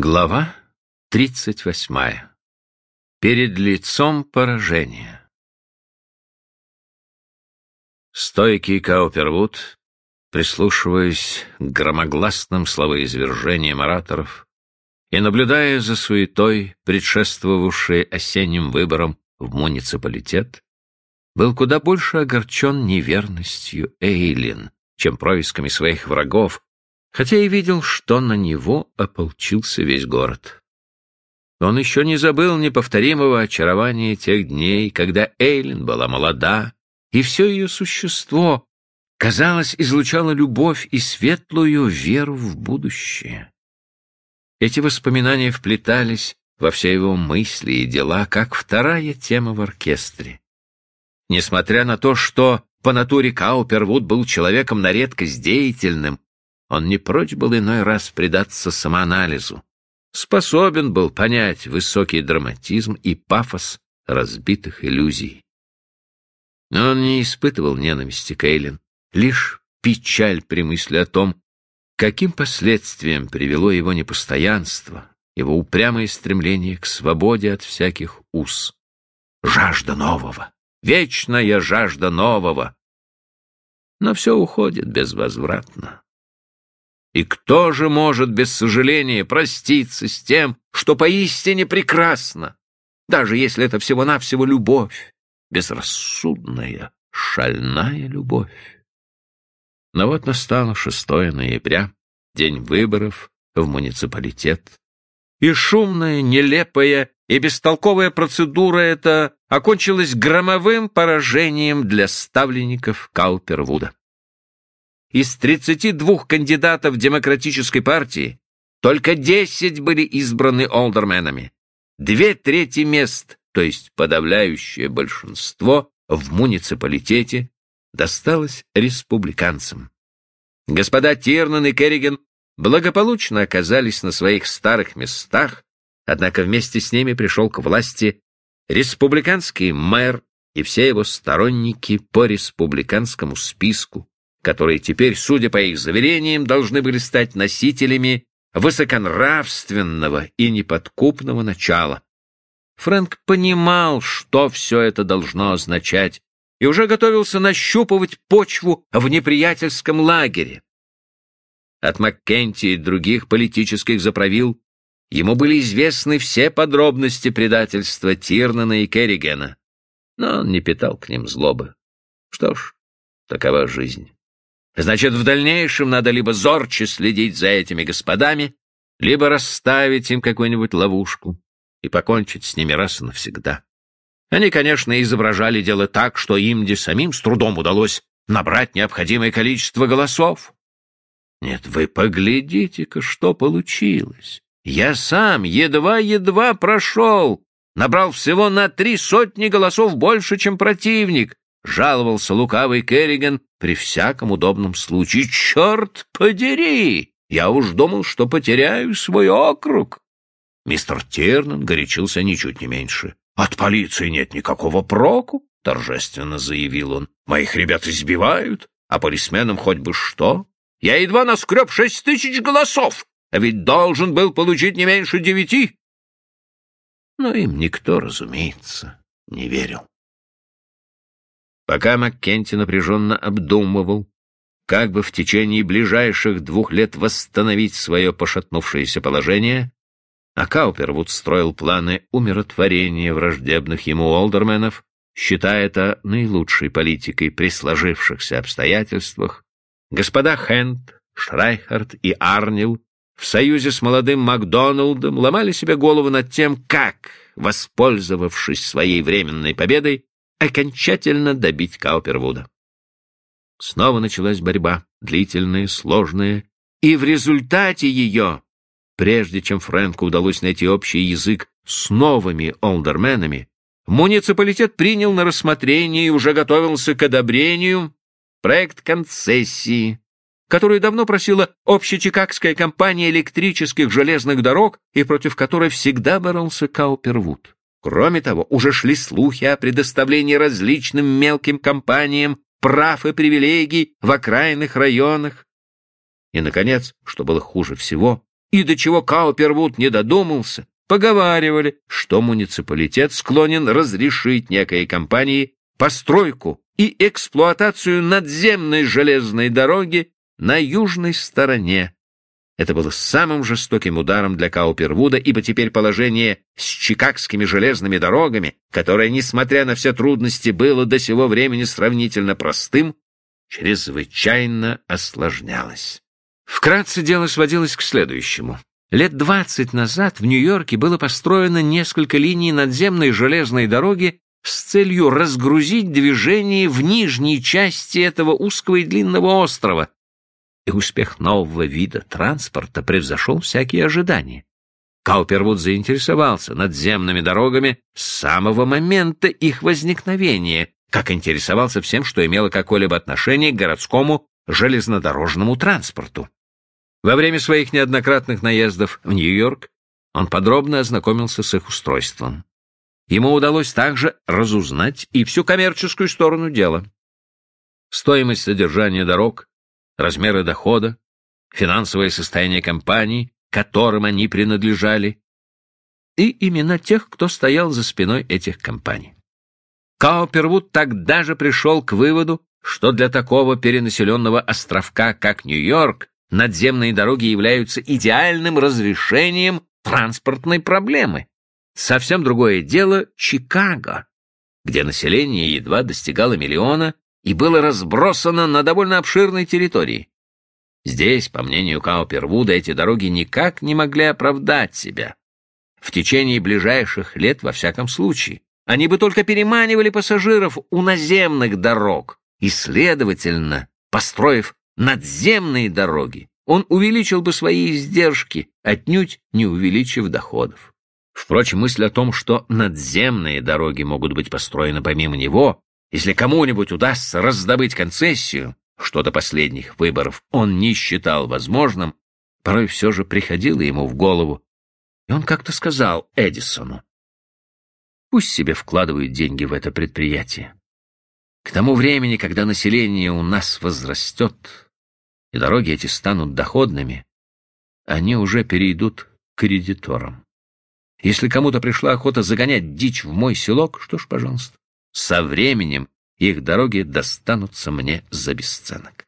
Глава 38. Перед лицом поражения. Стойкий Каупервуд, прислушиваясь к громогласным словоизвержениям ораторов и наблюдая за суетой, предшествовавшей осенним выборам в муниципалитет, был куда больше огорчен неверностью Эйлин, чем происками своих врагов, хотя и видел, что на него ополчился весь город. Он еще не забыл неповторимого очарования тех дней, когда Эйлин была молода, и все ее существо, казалось, излучало любовь и светлую веру в будущее. Эти воспоминания вплетались во все его мысли и дела, как вторая тема в оркестре. Несмотря на то, что по натуре Каупервуд был человеком на редкость деятельным, он не прочь был иной раз предаться самоанализу, способен был понять высокий драматизм и пафос разбитых иллюзий. Но он не испытывал ненависти к лишь печаль при мысли о том, каким последствиям привело его непостоянство, его упрямое стремление к свободе от всяких уз. Жажда нового, вечная жажда нового. Но все уходит безвозвратно. И кто же может без сожаления проститься с тем, что поистине прекрасно, даже если это всего-навсего любовь, безрассудная, шальная любовь? Но вот настало 6 ноября, день выборов в муниципалитет, и шумная, нелепая и бестолковая процедура эта окончилась громовым поражением для ставленников Каупервуда из 32 кандидатов Демократической партии только 10 были избраны олдерменами. Две трети мест, то есть подавляющее большинство, в муниципалитете досталось республиканцам. Господа Тирнан и Керриген благополучно оказались на своих старых местах, однако вместе с ними пришел к власти республиканский мэр и все его сторонники по республиканскому списку, которые теперь, судя по их заверениям, должны были стать носителями высоконравственного и неподкупного начала. Фрэнк понимал, что все это должно означать, и уже готовился нащупывать почву в неприятельском лагере. От Маккенти и других политических заправил ему были известны все подробности предательства Тирнана и Керригена, но он не питал к ним злобы. Что ж, такова жизнь. Значит, в дальнейшем надо либо зорче следить за этими господами, либо расставить им какую-нибудь ловушку и покончить с ними раз и навсегда. Они, конечно, изображали дело так, что им самим с трудом удалось набрать необходимое количество голосов. Нет, вы поглядите-ка, что получилось. Я сам едва-едва прошел, набрал всего на три сотни голосов больше, чем противник, жаловался лукавый Керриган при всяком удобном случае. «Черт подери! Я уж думал, что потеряю свой округ!» Мистер Тернан горячился ничуть не меньше. «От полиции нет никакого проку», — торжественно заявил он. «Моих ребят избивают, а полисменам хоть бы что. Я едва наскреб шесть тысяч голосов, а ведь должен был получить не меньше девяти». Но им никто, разумеется, не верил. Пока Маккенти напряженно обдумывал, как бы в течение ближайших двух лет восстановить свое пошатнувшееся положение, а Каупервуд строил планы умиротворения враждебных ему олдерменов, считая это наилучшей политикой при сложившихся обстоятельствах, господа Хенд, Шрайхард и Арнил в союзе с молодым Макдоналдом ломали себе голову над тем, как, воспользовавшись своей временной победой, окончательно добить Каупервуда. Снова началась борьба, длительная, сложная, и в результате ее, прежде чем Фрэнку удалось найти общий язык с новыми олдерменами, муниципалитет принял на рассмотрение и уже готовился к одобрению проект концессии, которую давно просила общечикагская компания электрических железных дорог и против которой всегда боролся Каупервуд. Кроме того, уже шли слухи о предоставлении различным мелким компаниям прав и привилегий в окраинных районах. И, наконец, что было хуже всего, и до чего Каупервуд не додумался, поговаривали, что муниципалитет склонен разрешить некой компании постройку и эксплуатацию надземной железной дороги на южной стороне. Это было самым жестоким ударом для Каупервуда, ибо теперь положение с чикагскими железными дорогами, которое, несмотря на все трудности, было до сего времени сравнительно простым, чрезвычайно осложнялось. Вкратце дело сводилось к следующему. Лет двадцать назад в Нью-Йорке было построено несколько линий надземной железной дороги с целью разгрузить движение в нижней части этого узкого и длинного острова, и успех нового вида транспорта превзошел всякие ожидания. Каупервуд заинтересовался надземными дорогами с самого момента их возникновения, как интересовался всем, что имело какое-либо отношение к городскому железнодорожному транспорту. Во время своих неоднократных наездов в Нью-Йорк он подробно ознакомился с их устройством. Ему удалось также разузнать и всю коммерческую сторону дела. Стоимость содержания дорог, размеры дохода, финансовое состояние компаний, которым они принадлежали, и имена тех, кто стоял за спиной этих компаний. Каупервуд тогда же пришел к выводу, что для такого перенаселенного островка, как Нью-Йорк, надземные дороги являются идеальным разрешением транспортной проблемы. Совсем другое дело Чикаго, где население едва достигало миллиона и было разбросано на довольно обширной территории. Здесь, по мнению Каупервуда, эти дороги никак не могли оправдать себя. В течение ближайших лет, во всяком случае, они бы только переманивали пассажиров у наземных дорог, и, следовательно, построив надземные дороги, он увеличил бы свои издержки, отнюдь не увеличив доходов. Впрочем, мысль о том, что надземные дороги могут быть построены помимо него, если кому-нибудь удастся раздобыть концессию, что до последних выборов он не считал возможным, порой все же приходило ему в голову, и он как-то сказал Эдисону, Пусть себе вкладывают деньги в это предприятие. К тому времени, когда население у нас возрастет, и дороги эти станут доходными, они уже перейдут к кредиторам. Если кому-то пришла охота загонять дичь в мой селок, что ж, пожалуйста, со временем их дороги достанутся мне за бесценок.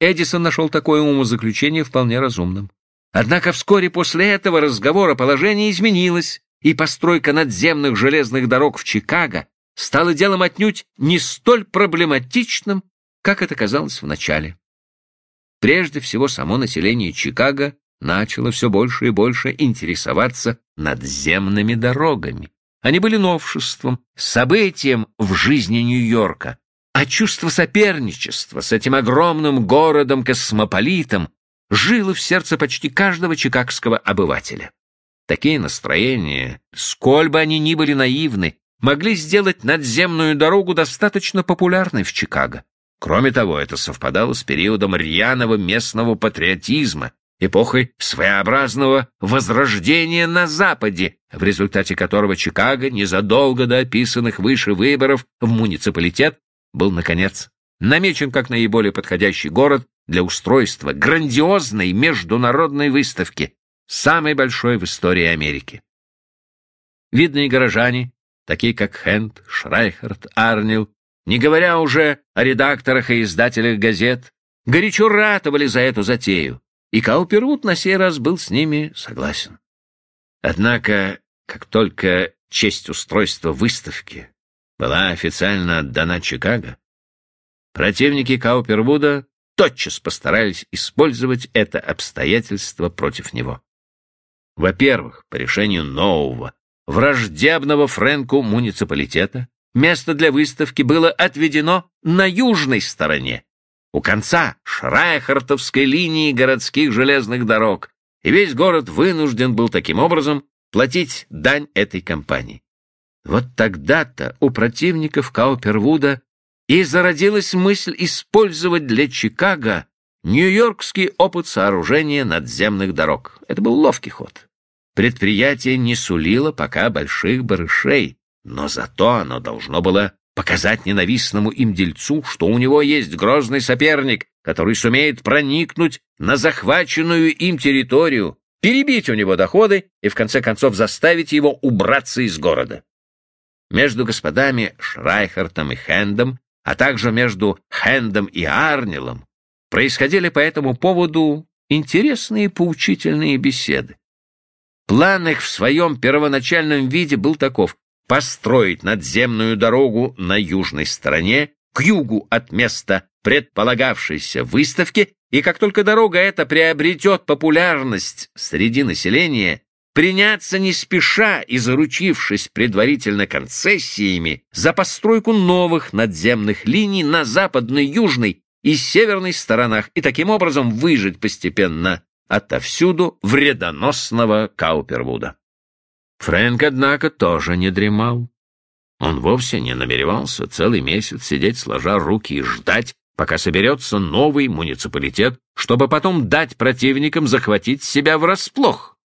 Эдисон нашел такое умозаключение вполне разумным. Однако вскоре после этого разговора положение изменилось, и постройка надземных железных дорог в Чикаго стала делом отнюдь не столь проблематичным, как это казалось вначале. Прежде всего, само население Чикаго начало все больше и больше интересоваться надземными дорогами. Они были новшеством, событием в жизни Нью-Йорка, а чувство соперничества с этим огромным городом-космополитом жило в сердце почти каждого чикагского обывателя. Такие настроения, сколь бы они ни были наивны, могли сделать надземную дорогу достаточно популярной в Чикаго. Кроме того, это совпадало с периодом рьяного местного патриотизма, эпохой своеобразного возрождения на Западе, в результате которого Чикаго, незадолго до описанных выше выборов в муниципалитет, был, наконец, намечен как наиболее подходящий город для устройства грандиозной международной выставки, самой большой в истории Америки. Видные горожане, такие как Хенд, Шрайхерт, Арнил, не говоря уже о редакторах и издателях газет, горячо ратовали за эту затею, и Каупервуд на сей раз был с ними согласен. Однако, как только честь устройства выставки была официально отдана Чикаго, противники Каупервуда тотчас постарались использовать это обстоятельство против него. Во-первых, по решению нового, враждебного Фрэнку муниципалитета, место для выставки было отведено на южной стороне, у конца Шрайхартовской линии городских железных дорог, и весь город вынужден был таким образом платить дань этой компании. Вот тогда-то у противников Каупервуда и зародилась мысль использовать для Чикаго Нью-Йоркский опыт сооружения надземных дорог. Это был ловкий ход. Предприятие не сулило пока больших барышей, но зато оно должно было показать ненавистному им дельцу, что у него есть грозный соперник, который сумеет проникнуть на захваченную им территорию, перебить у него доходы и, в конце концов, заставить его убраться из города. Между господами Шрайхартом и Хендом, а также между Хендом и Арнилом, происходили по этому поводу интересные поучительные беседы. План их в своем первоначальном виде был таков — построить надземную дорогу на южной стороне, к югу от места предполагавшейся выставки, и как только дорога эта приобретет популярность среди населения, приняться не спеша и заручившись предварительно концессиями за постройку новых надземных линий на западной, южной и северной сторонах и таким образом выжить постепенно отовсюду вредоносного Каупервуда. Фрэнк, однако, тоже не дремал. Он вовсе не намеревался целый месяц сидеть сложа руки и ждать, пока соберется новый муниципалитет, чтобы потом дать противникам захватить себя врасплох.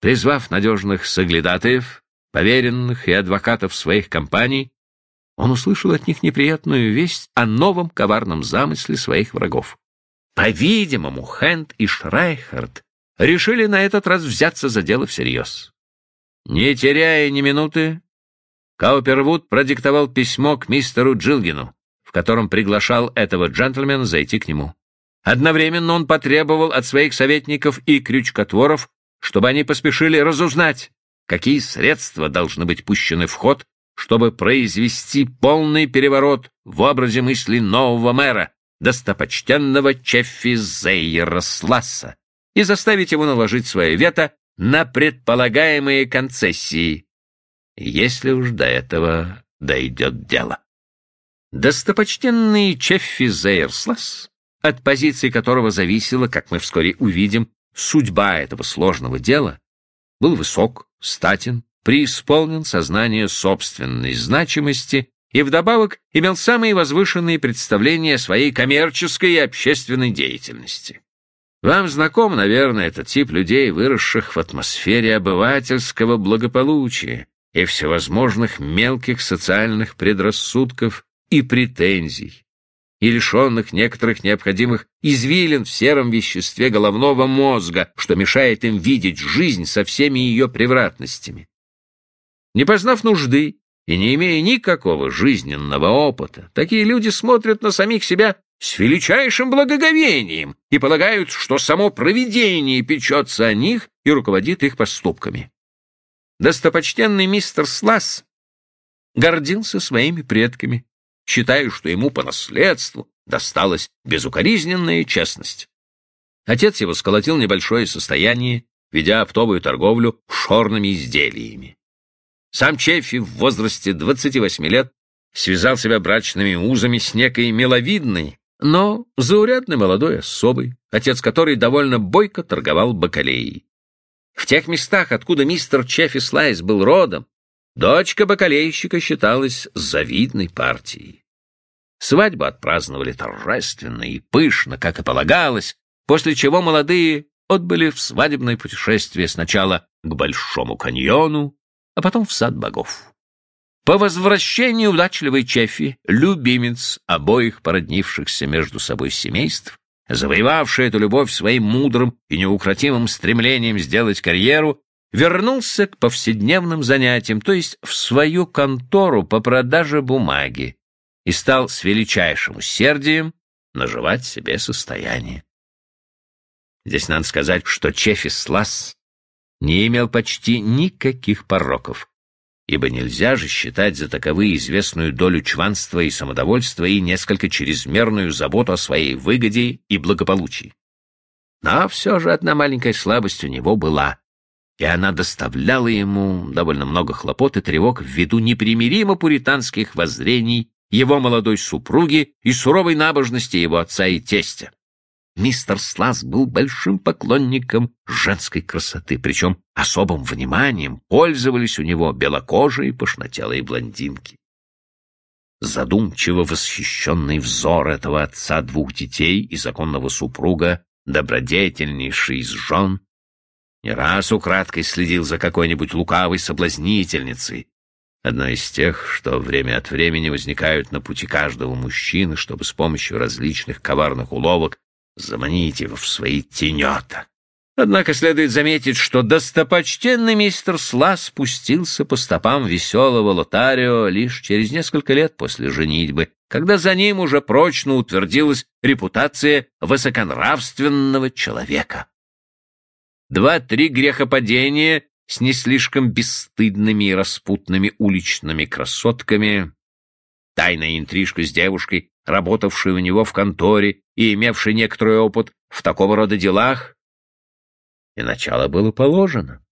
Призвав надежных соглядатаев, поверенных и адвокатов своих компаний, он услышал от них неприятную весть о новом коварном замысле своих врагов. По-видимому, Хэнд и Шрайхард решили на этот раз взяться за дело всерьез. Не теряя ни минуты, Каупервуд продиктовал письмо к мистеру Джилгину, в котором приглашал этого джентльмена зайти к нему. Одновременно он потребовал от своих советников и крючкотворов, чтобы они поспешили разузнать, какие средства должны быть пущены в ход, чтобы произвести полный переворот в образе мысли нового мэра, достопочтенного Чеффи Зейера Сласса, и заставить его наложить свое вето на предполагаемые концессии, если уж до этого дойдет дело. Достопочтенный Чеффи Зейерслас, от позиции которого зависела, как мы вскоре увидим, судьба этого сложного дела, был высок, статен, преисполнен сознание собственной значимости и вдобавок имел самые возвышенные представления о своей коммерческой и общественной деятельности. Вам знаком, наверное, этот тип людей, выросших в атмосфере обывательского благополучия и всевозможных мелких социальных предрассудков и претензий, и лишенных некоторых необходимых извилин в сером веществе головного мозга, что мешает им видеть жизнь со всеми ее превратностями. Не познав нужды и не имея никакого жизненного опыта, такие люди смотрят на самих себя с величайшим благоговением и полагают, что само провидение печется о них и руководит их поступками. Достопочтенный мистер Сласс гордился своими предками, считая, что ему по наследству досталась безукоризненная честность. Отец его сколотил небольшое состояние, ведя оптовую торговлю шорными изделиями. Сам Чеффи в возрасте 28 лет связал себя брачными узами с некой миловидной, но заурядной молодой особой, отец которой довольно бойко торговал бакалеей. В тех местах, откуда мистер Чеффи Слайс был родом, дочка бакалейщика считалась завидной партией. Свадьбу отпраздновали торжественно и пышно, как и полагалось, после чего молодые отбыли в свадебное путешествие сначала к Большому каньону, а потом в сад богов. По возвращении удачливой Чеффи, любимец обоих породнившихся между собой семейств, завоевавший эту любовь своим мудрым и неукротимым стремлением сделать карьеру, вернулся к повседневным занятиям, то есть в свою контору по продаже бумаги, и стал с величайшим усердием наживать себе состояние. Здесь надо сказать, что Чефис Сласс не имел почти никаких пороков, ибо нельзя же считать за таковые известную долю чванства и самодовольства и несколько чрезмерную заботу о своей выгоде и благополучии. Но все же одна маленькая слабость у него была, и она доставляла ему довольно много хлопот и тревог ввиду непримиримо пуританских воззрений его молодой супруги и суровой набожности его отца и тестя. Мистер Слас был большим поклонником женской красоты, причем особым вниманием пользовались у него белокожие пошнотелые блондинки. Задумчиво восхищенный взор этого отца двух детей и законного супруга, добродетельнейший из жен, не раз украдкой следил за какой-нибудь лукавой соблазнительницей, одно из тех, что время от времени возникают на пути каждого мужчины, чтобы с помощью различных коварных уловок заманить его в свои тенета. Однако следует заметить, что достопочтенный мистер Сла спустился по стопам веселого Лотарио лишь через несколько лет после женитьбы, когда за ним уже прочно утвердилась репутация высоконравственного человека. Два-три грехопадения с не слишком бесстыдными и распутными уличными красотками, тайная интрижка с девушкой, работавшей у него в конторе и имевшей некоторый опыт в такого рода делах, и начало было положено.